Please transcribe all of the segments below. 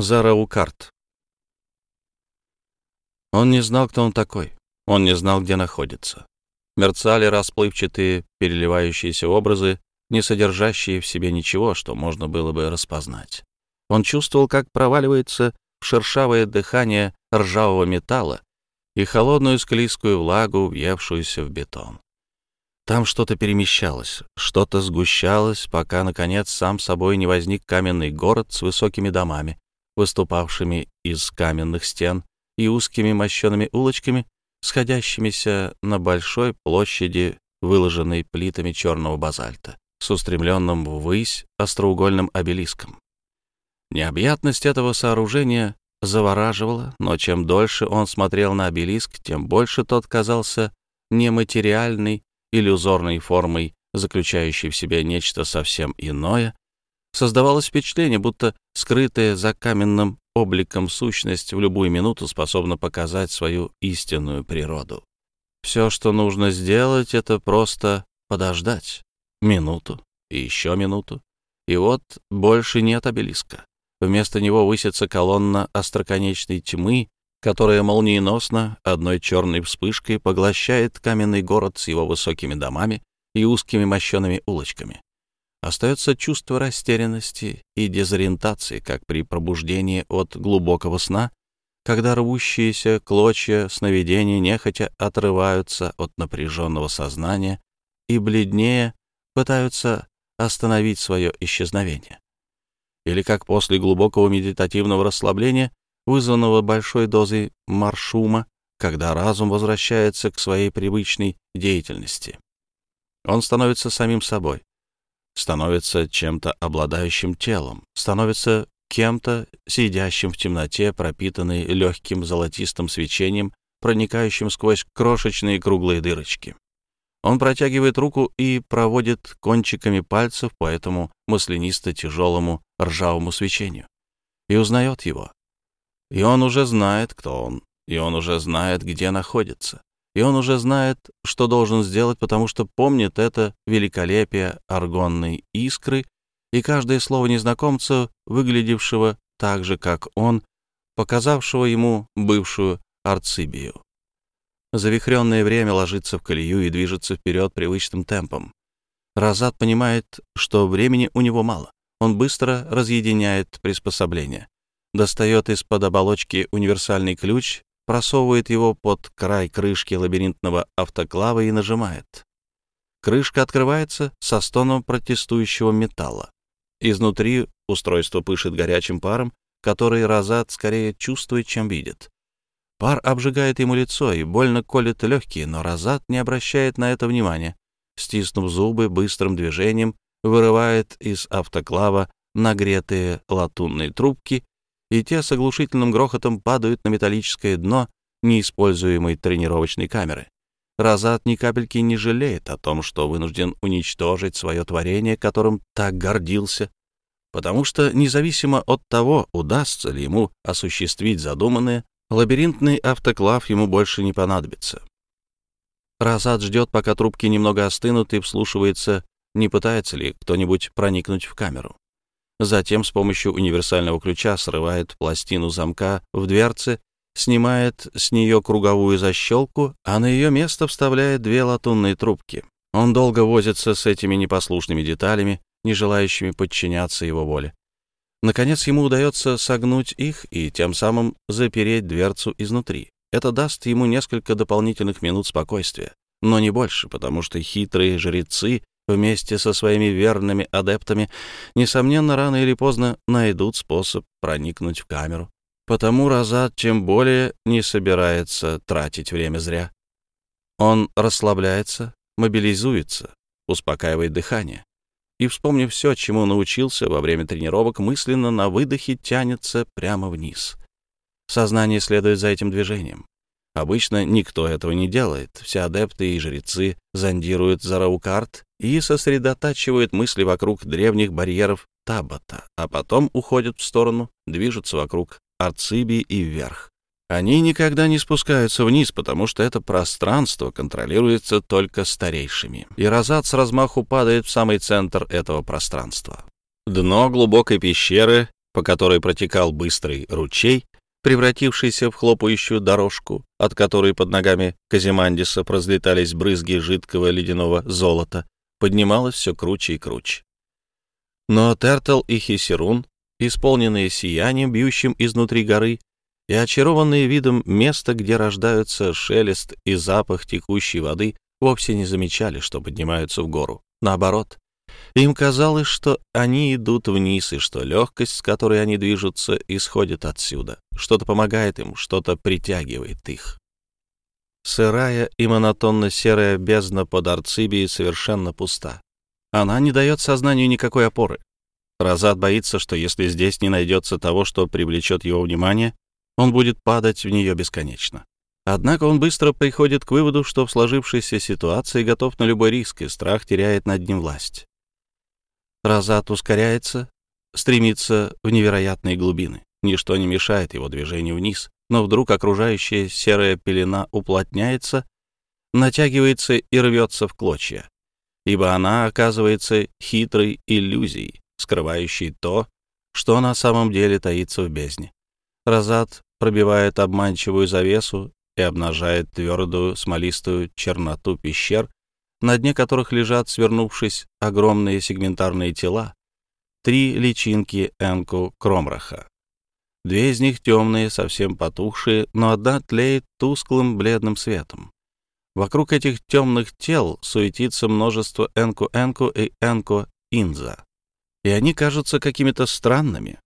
Зараукарт. Он не знал, кто он такой. Он не знал, где находится. Мерцали расплывчатые, переливающиеся образы, не содержащие в себе ничего, что можно было бы распознать. Он чувствовал, как проваливается шершавое дыхание ржавого металла и холодную склизкую влагу, въевшуюся в бетон. Там что-то перемещалось, что-то сгущалось, пока, наконец, сам собой не возник каменный город с высокими домами, выступавшими из каменных стен и узкими мощеными улочками, сходящимися на большой площади, выложенной плитами черного базальта, с устремленным ввысь остроугольным обелиском. Необъятность этого сооружения завораживала, но чем дольше он смотрел на обелиск, тем больше тот казался нематериальной, иллюзорной формой, заключающей в себе нечто совсем иное, Создавалось впечатление, будто скрытая за каменным обликом сущность в любую минуту способна показать свою истинную природу. Все, что нужно сделать, это просто подождать минуту и еще минуту. И вот больше нет обелиска. Вместо него высится колонна остроконечной тьмы, которая молниеносно одной черной вспышкой поглощает каменный город с его высокими домами и узкими мощеными улочками. Остается чувство растерянности и дезориентации, как при пробуждении от глубокого сна, когда рвущиеся клочья сновидений нехотя отрываются от напряженного сознания и бледнее пытаются остановить свое исчезновение. Или как после глубокого медитативного расслабления, вызванного большой дозой маршума, когда разум возвращается к своей привычной деятельности. Он становится самим собой, становится чем-то обладающим телом, становится кем-то, сидящим в темноте, пропитанной легким золотистым свечением, проникающим сквозь крошечные круглые дырочки. Он протягивает руку и проводит кончиками пальцев по этому маслянисто-тяжелому ржавому свечению. И узнает его. И он уже знает, кто он. И он уже знает, где находится и он уже знает, что должен сделать, потому что помнит это великолепие аргонной искры и каждое слово незнакомца, выглядевшего так же, как он, показавшего ему бывшую Арцибию. Завихренное время ложится в колею и движется вперед привычным темпом. Разат понимает, что времени у него мало. Он быстро разъединяет приспособление, достает из-под оболочки универсальный ключ просовывает его под край крышки лабиринтного автоклава и нажимает. Крышка открывается со стоном протестующего металла. Изнутри устройство пышет горячим паром, который Розат скорее чувствует, чем видит. Пар обжигает ему лицо и больно колет легкие, но Розат не обращает на это внимания. Стиснув зубы, быстрым движением вырывает из автоклава нагретые латунные трубки и те с оглушительным грохотом падают на металлическое дно неиспользуемой тренировочной камеры. Разат ни капельки не жалеет о том, что вынужден уничтожить свое творение, которым так гордился, потому что, независимо от того, удастся ли ему осуществить задуманное, лабиринтный автоклав ему больше не понадобится. Разат ждет, пока трубки немного остынут, и вслушивается, не пытается ли кто-нибудь проникнуть в камеру. Затем с помощью универсального ключа срывает пластину замка в дверце, снимает с нее круговую защелку, а на ее место вставляет две латунные трубки. Он долго возится с этими непослушными деталями, не желающими подчиняться его воле. Наконец ему удается согнуть их и тем самым запереть дверцу изнутри. Это даст ему несколько дополнительных минут спокойствия, но не больше, потому что хитрые жрецы вместе со своими верными адептами, несомненно, рано или поздно найдут способ проникнуть в камеру. Потому Розат тем более не собирается тратить время зря. Он расслабляется, мобилизуется, успокаивает дыхание. И, вспомнив все, чему научился во время тренировок, мысленно на выдохе тянется прямо вниз. Сознание следует за этим движением. Обычно никто этого не делает. Все адепты и жрецы зондируют Зараукарт и сосредотачивают мысли вокруг древних барьеров Табата, а потом уходят в сторону, движутся вокруг Арцибии и вверх. Они никогда не спускаются вниз, потому что это пространство контролируется только старейшими. И Розат с размаху падает в самый центр этого пространства. Дно глубокой пещеры по которой протекал быстрый ручей, превратившийся в хлопающую дорожку, от которой под ногами Казимандиса разлетались брызги жидкого ледяного золота, поднималась все круче и круче. Но Тертл и Хисерун, исполненные сиянием, бьющим изнутри горы, и очарованные видом места, где рождаются шелест и запах текущей воды, вовсе не замечали, что поднимаются в гору. Наоборот, им казалось, что они идут вниз, и что легкость, с которой они движутся, исходит отсюда. Что-то помогает им, что-то притягивает их. Сырая и монотонно-серая бездна под Арцибией совершенно пуста. Она не дает сознанию никакой опоры. Разат боится, что если здесь не найдется того, что привлечет его внимание, он будет падать в нее бесконечно. Однако он быстро приходит к выводу, что в сложившейся ситуации готов на любой риск, и страх теряет над ним власть. Разат ускоряется, стремится в невероятные глубины. Ничто не мешает его движению вниз, но вдруг окружающая серая пелена уплотняется, натягивается и рвется в клочья, ибо она оказывается хитрой иллюзией, скрывающей то, что на самом деле таится в бездне. Разат пробивает обманчивую завесу и обнажает твердую смолистую черноту пещер, на дне которых лежат, свернувшись, огромные сегментарные тела, три личинки Энку Кромраха. Две из них темные, совсем потухшие, но одна тлеет тусклым бледным светом. Вокруг этих темных тел суетится множество Энку-Энку и Энку-Инза, и они кажутся какими-то странными.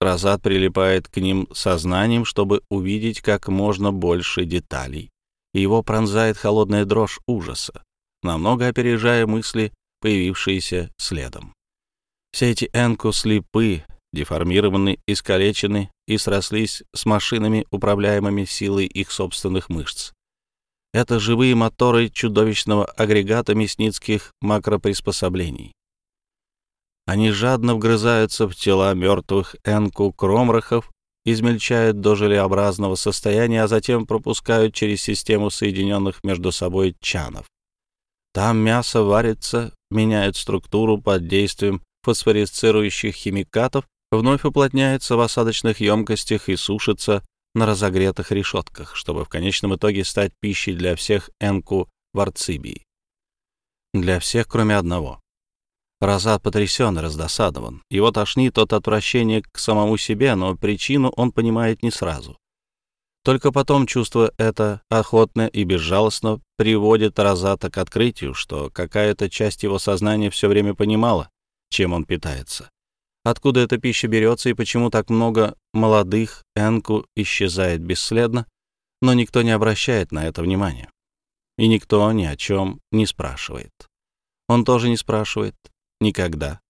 Разат прилипает к ним сознанием, чтобы увидеть как можно больше деталей, и его пронзает холодная дрожь ужаса, намного опережая мысли, появившиеся следом. Все эти энку слепы, деформированы, искалечены и срослись с машинами, управляемыми силой их собственных мышц. Это живые моторы чудовищного агрегата мясницких макроприспособлений. Они жадно вгрызаются в тела мертвых энку-кромрахов, измельчают до желеобразного состояния, а затем пропускают через систему соединенных между собой чанов. Там мясо варится, меняет структуру под действием фосфорисцирующих химикатов, вновь уплотняется в осадочных емкостях и сушится на разогретых решетках, чтобы в конечном итоге стать пищей для всех энку варцибий. Для всех, кроме одного. Розат потрясен и раздосадован. Его тошнит от отвращения к самому себе, но причину он понимает не сразу. Только потом чувство это охотно и безжалостно приводит Розата к открытию, что какая-то часть его сознания все время понимала, чем он питается. Откуда эта пища берется и почему так много молодых энку исчезает бесследно, но никто не обращает на это внимания. И никто ни о чем не спрашивает. Он тоже не спрашивает, Никогда.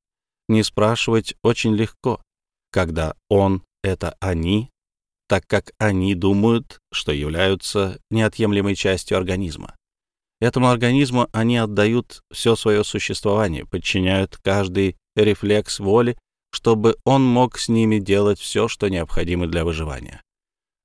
Не спрашивать очень легко, когда он — это они, так как они думают, что являются неотъемлемой частью организма. Этому организму они отдают все свое существование, подчиняют каждый рефлекс воли, чтобы он мог с ними делать все, что необходимо для выживания.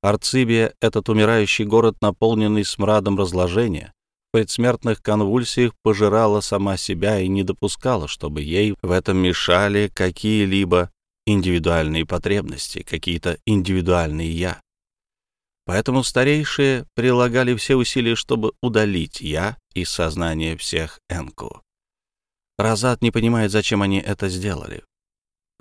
Арцибия — этот умирающий город, наполненный смрадом разложения, предсмертных конвульсиях пожирала сама себя и не допускала, чтобы ей в этом мешали какие-либо индивидуальные потребности, какие-то индивидуальные «я». Поэтому старейшие прилагали все усилия, чтобы удалить «я» из сознания всех Энку. Разат не понимает, зачем они это сделали.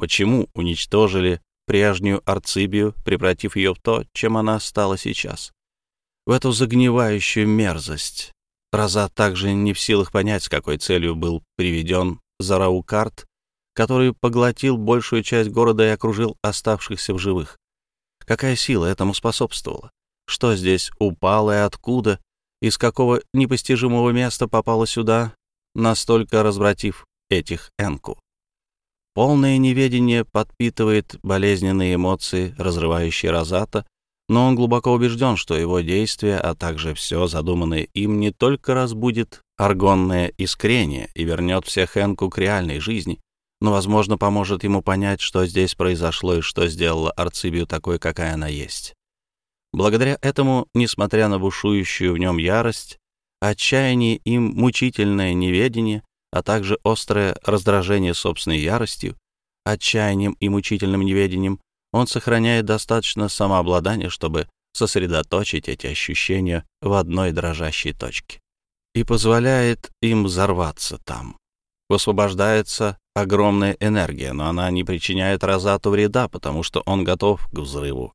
Почему уничтожили прежнюю Арцибию, превратив ее в то, чем она стала сейчас? В эту загнивающую мерзость, Роза также не в силах понять, с какой целью был приведен Зараукарт, который поглотил большую часть города и окружил оставшихся в живых. Какая сила этому способствовала? Что здесь упало и откуда? Из какого непостижимого места попало сюда, настолько развратив этих Энку? Полное неведение подпитывает болезненные эмоции, разрывающие Розата, но он глубоко убежден, что его действия, а также все задуманное им, не только разбудит аргонное искрение и вернет всех Энку к реальной жизни, но, возможно, поможет ему понять, что здесь произошло и что сделало Арцибию такой, какая она есть. Благодаря этому, несмотря на бушующую в нем ярость, отчаяние им мучительное неведение, а также острое раздражение собственной яростью, отчаянием и мучительным неведением, он сохраняет достаточно самообладания, чтобы сосредоточить эти ощущения в одной дрожащей точке и позволяет им взорваться там. Высвобождается огромная энергия, но она не причиняет Розату вреда, потому что он готов к взрыву.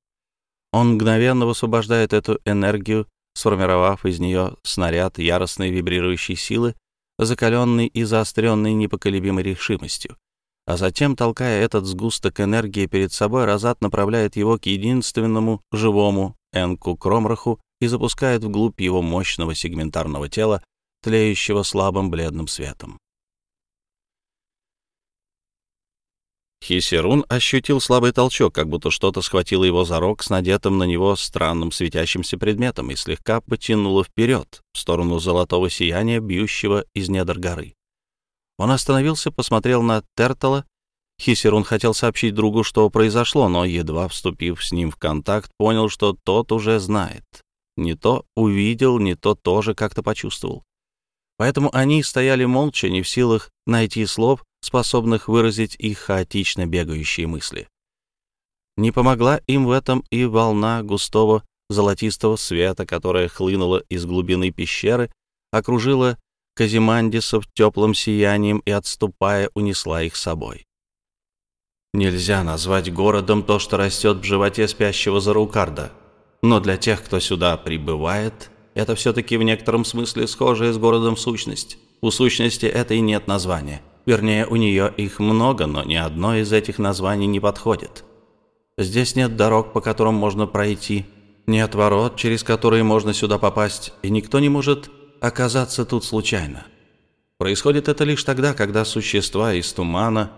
Он мгновенно высвобождает эту энергию, сформировав из нее снаряд яростной вибрирующей силы, закаленный и заостренный непоколебимой решимостью. А затем, толкая этот сгусток энергии перед собой, Розат направляет его к единственному живому Энку Кромраху и запускает вглубь его мощного сегментарного тела, тлеющего слабым бледным светом. Хисерун ощутил слабый толчок, как будто что-то схватило его за рог с надетым на него странным светящимся предметом и слегка потянуло вперед, в сторону золотого сияния, бьющего из недр горы. Он остановился, посмотрел на Тертала. Хисерун хотел сообщить другу, что произошло, но, едва вступив с ним в контакт, понял, что тот уже знает. Не то увидел, не то тоже как-то почувствовал. Поэтому они стояли молча, не в силах найти слов, способных выразить их хаотично бегающие мысли. Не помогла им в этом и волна густого золотистого света, которая хлынула из глубины пещеры, окружила Казимандисов теплым сиянием и, отступая, унесла их собой. Нельзя назвать городом то, что растет в животе спящего Зарукарда, но для тех, кто сюда прибывает, это все-таки в некотором смысле схожее с городом сущность. У сущности этой нет названия — Вернее, у нее их много, но ни одно из этих названий не подходит. Здесь нет дорог, по которым можно пройти, нет ворот, через которые можно сюда попасть, и никто не может оказаться тут случайно. Происходит это лишь тогда, когда существа из тумана,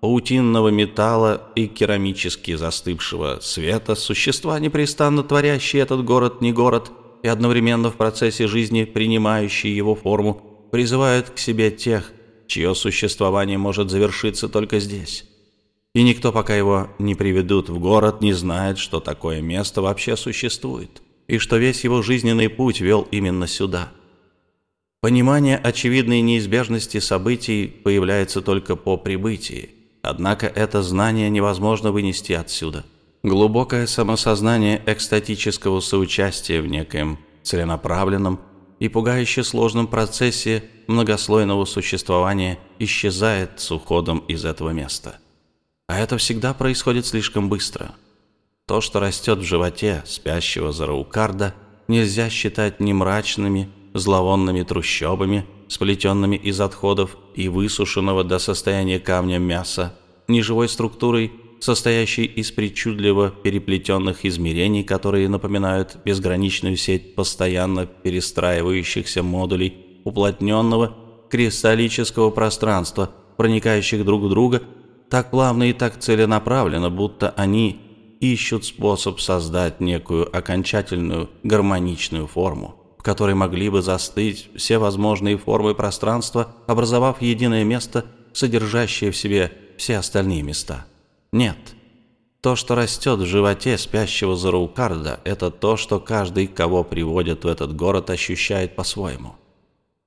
паутинного металла и керамически застывшего света, существа, непрестанно творящие этот город не город и одновременно в процессе жизни принимающие его форму, призывают к себе тех, чье существование может завершиться только здесь. И никто, пока его не приведут в город, не знает, что такое место вообще существует, и что весь его жизненный путь вел именно сюда. Понимание очевидной неизбежности событий появляется только по прибытии, однако это знание невозможно вынести отсюда. Глубокое самосознание экстатического соучастия в некоем целенаправленном и пугающе сложном процессе многослойного существования исчезает с уходом из этого места. А это всегда происходит слишком быстро. То, что растет в животе спящего Зараукарда, нельзя считать ни мрачными, зловонными трущобами, сплетенными из отходов и высушенного до состояния камня мяса, ни живой структурой, состоящей из причудливо переплетенных измерений, которые напоминают безграничную сеть постоянно перестраивающихся модулей уплотненного кристаллического пространства, проникающих друг в друга так плавно и так целенаправленно, будто они ищут способ создать некую окончательную гармоничную форму, в которой могли бы застыть все возможные формы пространства, образовав единое место, содержащее в себе все остальные места. Нет. То, что растет в животе спящего Зараукарда, это то, что каждый, кого приводят в этот город, ощущает по-своему.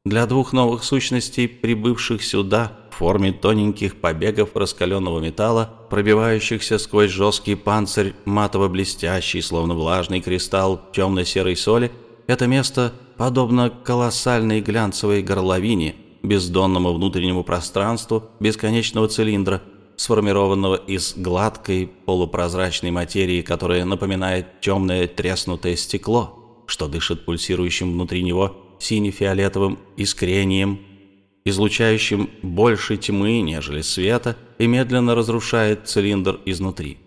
Для двух новых сущностей, прибывших сюда в форме тоненьких побегов раскаленного металла, пробивающихся сквозь жесткий панцирь, матово-блестящий, словно влажный кристалл темно-серой соли, это место подобно колоссальной глянцевой горловине, бездонному внутреннему пространству бесконечного цилиндра, сформированного из гладкой полупрозрачной материи, которая напоминает темное треснутое стекло, что дышит пульсирующим внутри него сине-фиолетовым искрением, излучающим больше тьмы, нежели света, и медленно разрушает цилиндр изнутри.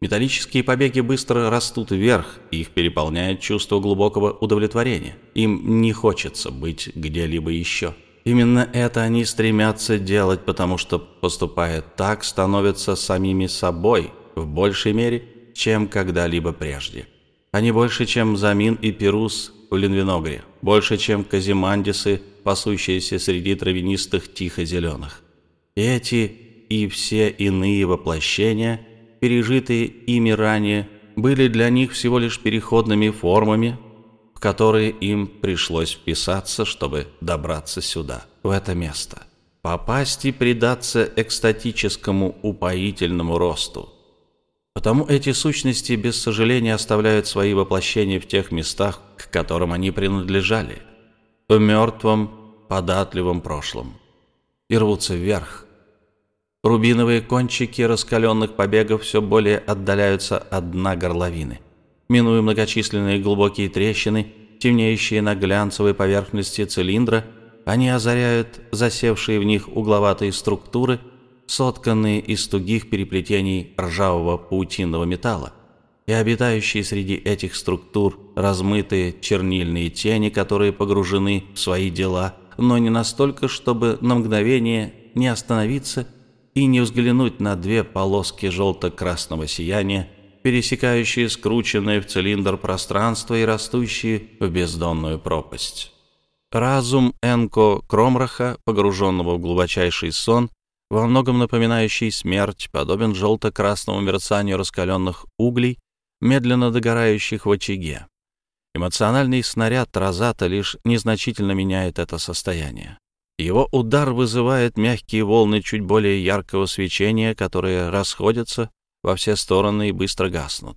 Металлические побеги быстро растут вверх, их переполняет чувство глубокого удовлетворения. Им не хочется быть где-либо еще. Именно это они стремятся делать, потому что, поступая так, становятся самими собой в большей мере, чем когда-либо прежде. Они больше, чем Замин и Перус в Линвиногре, больше, чем Казимандисы, пасущиеся среди травянистых тихо-зеленых. Эти и все иные воплощения, пережитые ими ранее, были для них всего лишь переходными формами, которые им пришлось вписаться, чтобы добраться сюда, в это место. попасть и предаться экстатическому упоительному росту. Потому эти сущности без сожаления оставляют свои воплощения в тех местах, к которым они принадлежали, в мертвом, податливом прошлом, и рвутся вверх. Рубиновые кончики раскаленных побегов все более отдаляются от дна горловины, минуя многочисленные глубокие трещины, темнеющие на глянцевой поверхности цилиндра, они озаряют засевшие в них угловатые структуры – сотканные из тугих переплетений ржавого паутинного металла, и обитающие среди этих структур размытые чернильные тени, которые погружены в свои дела, но не настолько, чтобы на мгновение не остановиться и не взглянуть на две полоски желто-красного сияния, пересекающие скрученное в цилиндр пространство и растущие в бездонную пропасть. Разум Энко Кромраха, погруженного в глубочайший сон, во многом напоминающий смерть, подобен желто-красному мерцанию раскаленных углей, медленно догорающих в очаге. Эмоциональный снаряд Розата лишь незначительно меняет это состояние. Его удар вызывает мягкие волны чуть более яркого свечения, которые расходятся во все стороны и быстро гаснут.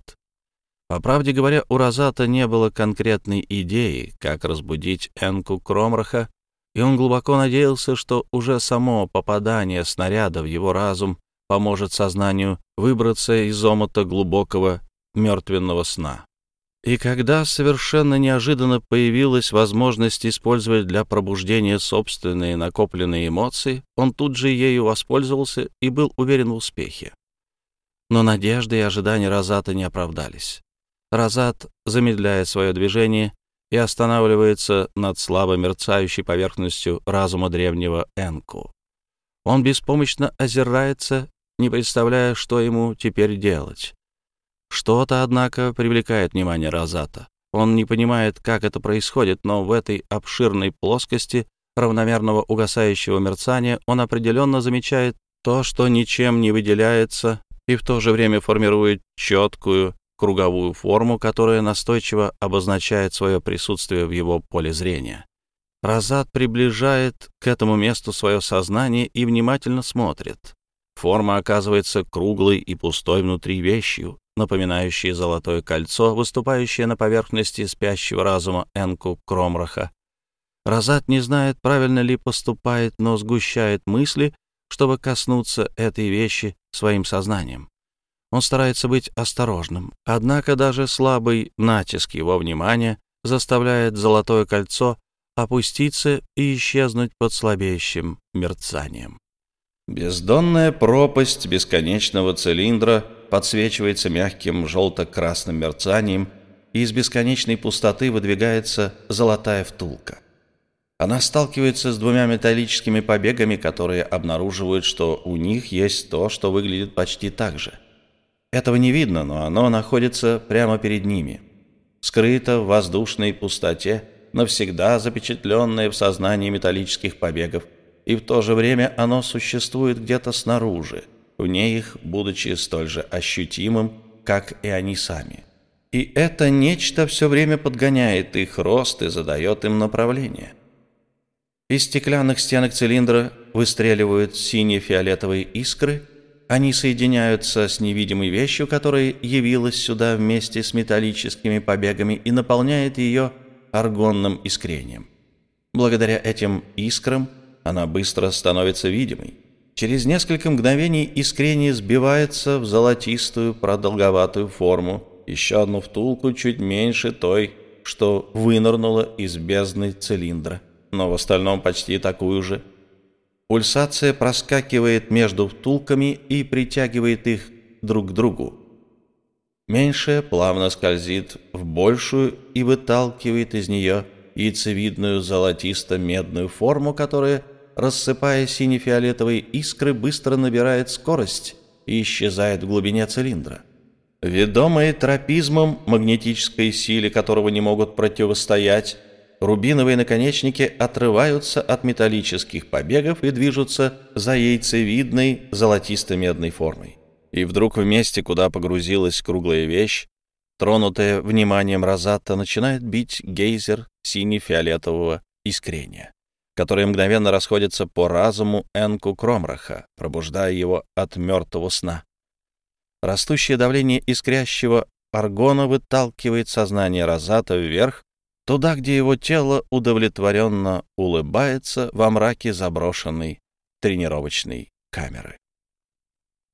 По правде говоря, у Розата не было конкретной идеи, как разбудить Энку Кромраха и он глубоко надеялся, что уже само попадание снаряда в его разум поможет сознанию выбраться из омута глубокого мертвенного сна. И когда совершенно неожиданно появилась возможность использовать для пробуждения собственные накопленные эмоции, он тут же ею воспользовался и был уверен в успехе. Но надежды и ожидания Розата не оправдались. Розат, замедляя свое движение, и останавливается над слабо мерцающей поверхностью разума древнего Энку. Он беспомощно озирается, не представляя, что ему теперь делать. Что-то, однако, привлекает внимание Розата. Он не понимает, как это происходит, но в этой обширной плоскости равномерного угасающего мерцания он определенно замечает то, что ничем не выделяется и в то же время формирует четкую, круговую форму, которая настойчиво обозначает свое присутствие в его поле зрения. Разат приближает к этому месту свое сознание и внимательно смотрит. Форма оказывается круглой и пустой внутри вещью, напоминающей золотое кольцо, выступающее на поверхности спящего разума Энку Кромраха. Разат не знает, правильно ли поступает, но сгущает мысли, чтобы коснуться этой вещи своим сознанием. Он старается быть осторожным, однако даже слабый натиск его внимания заставляет золотое кольцо опуститься и исчезнуть под слабеющим мерцанием. Бездонная пропасть бесконечного цилиндра подсвечивается мягким желто-красным мерцанием, и из бесконечной пустоты выдвигается золотая втулка. Она сталкивается с двумя металлическими побегами, которые обнаруживают, что у них есть то, что выглядит почти так же — этого не видно, но оно находится прямо перед ними. Скрыто в воздушной пустоте, навсегда запечатленное в сознании металлических побегов, и в то же время оно существует где-то снаружи, вне их, будучи столь же ощутимым, как и они сами. И это нечто все время подгоняет их рост и задает им направление. Из стеклянных стенок цилиндра выстреливают синие-фиолетовые искры, они соединяются с невидимой вещью, которая явилась сюда вместе с металлическими побегами и наполняет ее аргонным искрением. Благодаря этим искрам она быстро становится видимой. Через несколько мгновений искрение сбивается в золотистую продолговатую форму, еще одну втулку чуть меньше той, что вынырнула из бездны цилиндра, но в остальном почти такую же – Пульсация проскакивает между втулками и притягивает их друг к другу. Меньшая плавно скользит в большую и выталкивает из нее яйцевидную золотисто-медную форму, которая, рассыпая сине-фиолетовые искры, быстро набирает скорость и исчезает в глубине цилиндра. Ведомые тропизмом, магнетической силе которого не могут противостоять, рубиновые наконечники отрываются от металлических побегов и движутся за яйцевидной золотисто-медной формой. И вдруг в месте, куда погрузилась круглая вещь, тронутая вниманием Розатта, начинает бить гейзер сине-фиолетового искрения, которые мгновенно расходятся по разуму Энку Кромраха, пробуждая его от мертвого сна. Растущее давление искрящего аргона выталкивает сознание Розата вверх, туда, где его тело удовлетворенно улыбается во мраке заброшенной тренировочной камеры.